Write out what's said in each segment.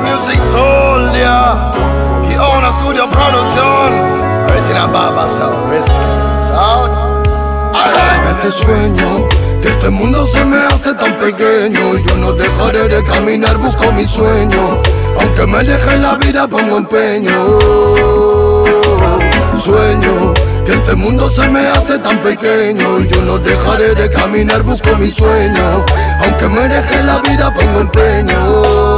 music soul, yeah. He own a studio production. Original Baba Sound, sueño que este mundo se me hace tan pequeño. Yo no dejaré de caminar, busco mi sueño. Aunque me deje la vida, pongo empeño. Sueño que este mundo se me hace tan pequeño yo no dejaré de caminar, busco mi sueño. Aunque me deje la vida, pongo empeño.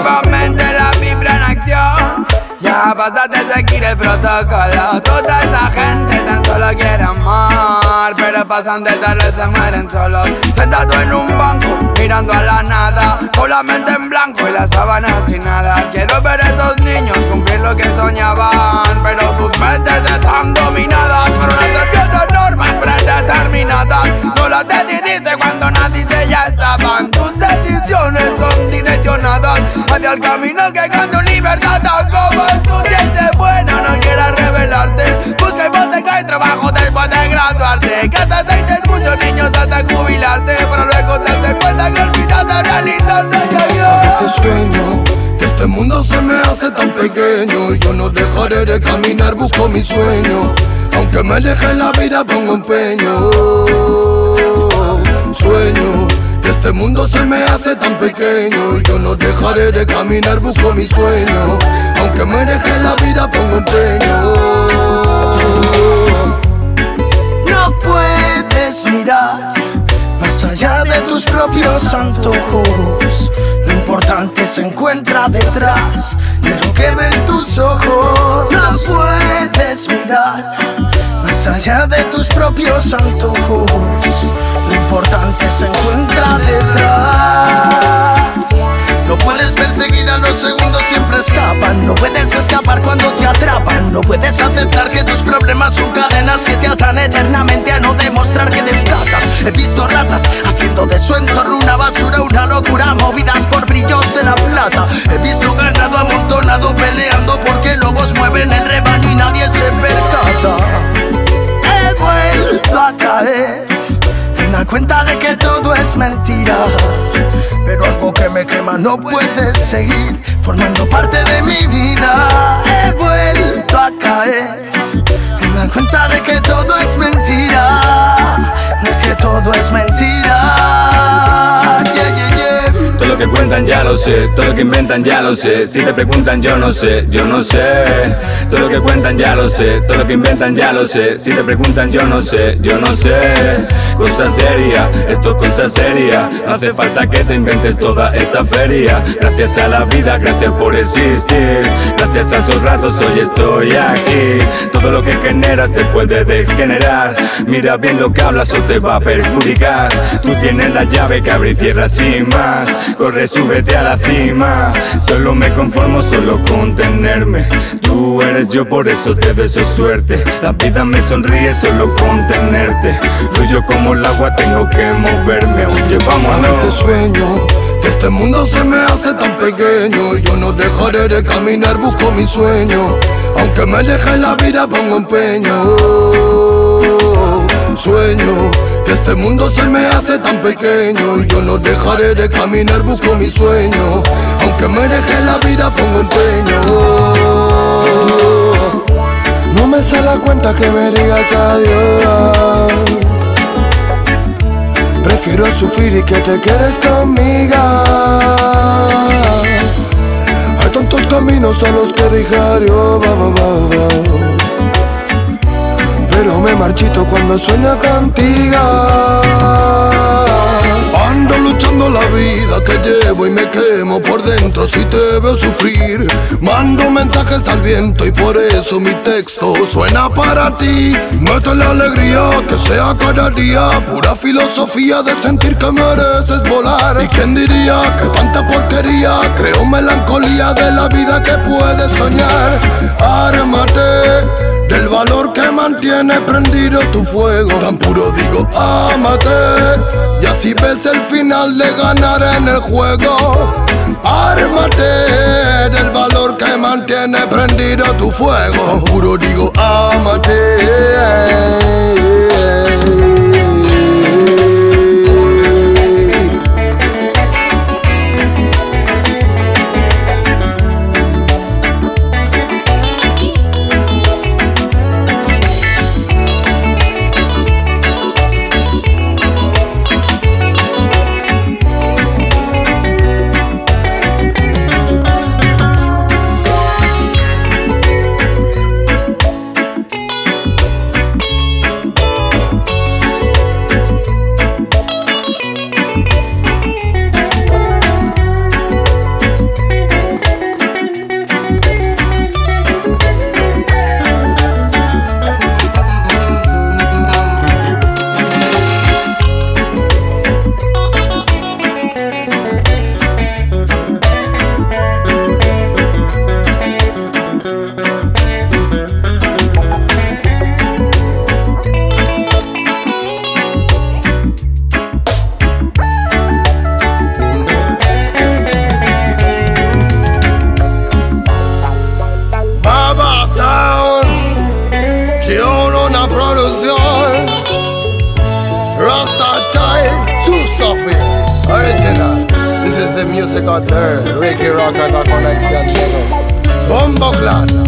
Positivamente la vibra en acción. Ya basta de seguir el protocolo. Toda esa gente tan solo quiere amar. Pero pasan de tarde, se mueren solos. Sentado en un banco, mirando a la nada. Con la mente en blanco y las sábanas sin nada. Quiero ver a estos niños cumplir lo que soñaban. Pero sus mentes están dominadas por una serpiente normas predeterminadas. No las decidiste cuando naciste, ya estaban. El camino que con tu libertad. Como estudiante bueno, no quieras revelarte. Busca hipoteca y trabajo después de graduarte. Tener muchos niños hasta jubilarte. Pero luego darte cuenta que olvidaste realizarte. A veces sueño que este mundo se me hace tan pequeño yo no dejaré de caminar, busco mi sueño. Aunque me deje la vida, pongo empeño. Este mundo se me hace tan pequeño yo no dejaré de caminar, busco mi sueño. Aunque me deje la vida, pongo empeño. No puedes mirar más allá de tus propios antojos. Lo importante se encuentra detrás de lo que ven tus ojos. No puedes mirar más allá de tus propios antojos. Importante se encuentra detrás. No puedes perseguir a los segundos, siempre escapan. No puedes escapar cuando te atrapan. No puedes aceptar que tus problemas son cadenas que te atan eternamente a no demostrar que destacan. He visto ratas haciendo de su entorno una basura, una locura, movidas por brillos de la plata. He visto ganado amontonado peleando porque lobos mueven el rebaño y nadie se percata. La cuenta de que todo es mentira. Pero algo que me quema no puede seguir formando parte de mi vida. He vuelto a caer en la cuenta de que todo es mentira. De que todo es mentira. Que cuentan ya lo sé, todo lo que inventan ya lo sé. Si te preguntan yo no sé, yo no sé. Todo lo que cuentan ya lo sé, todo lo que inventan ya lo sé. Si te preguntan yo no sé, yo no sé. Cosa seria, esto es cosa seria. No hace falta que te inventes toda esa feria. Gracias a la vida, gracias por existir. Gracias a esos ratos hoy estoy aquí. Todo lo que generas te puede desgenerar. Mira bien lo que hablas o te va a perjudicar. Tú tienes la llave que abre y cierra sin más. Corre, súbete a la cima. Solo me conformo solo con tenerme. Tú eres yo, por eso te deseo suerte. La vida me sonríe solo con tenerte. Fluyo como el agua, tengo que moverme. Oye, vámonos. sueño que este mundo se me hace tan pequeño yo no dejaré de caminar, busco mi sueño. Aunque me deje la vida, pongo empeño. Sueño este mundo se me hace tan pequeño y yo no dejaré de caminar, busco mi sueño. Aunque me deje la vida, pongo empeño. No me sale la cuenta que me digas adiós. Prefiero sufrir y que te quedes conmigo. Hay tantos caminos a los que dejar yo, va, va, va, va. Pero me marchito cuando sueño contigo. Ando luchando la vida que llevo y me quemo por dentro si te veo sufrir. Mando mensajes al viento y por eso mi texto suena para ti. Mete la alegría que sea cada día, pura filosofía de sentir que mereces volar. ¿Y quién diría que tanta porquería creo melancolía de la vida que puedes soñar? Ármate del valor que mantiene prendido tu fuego. Tan puro digo, ámate. Y así ves el final de ganar en el juego. Ármate del valor que mantiene prendido tu fuego. Tan puro digo, ámate. Music out there. Ricky Rock and the connection. Bombo Clan.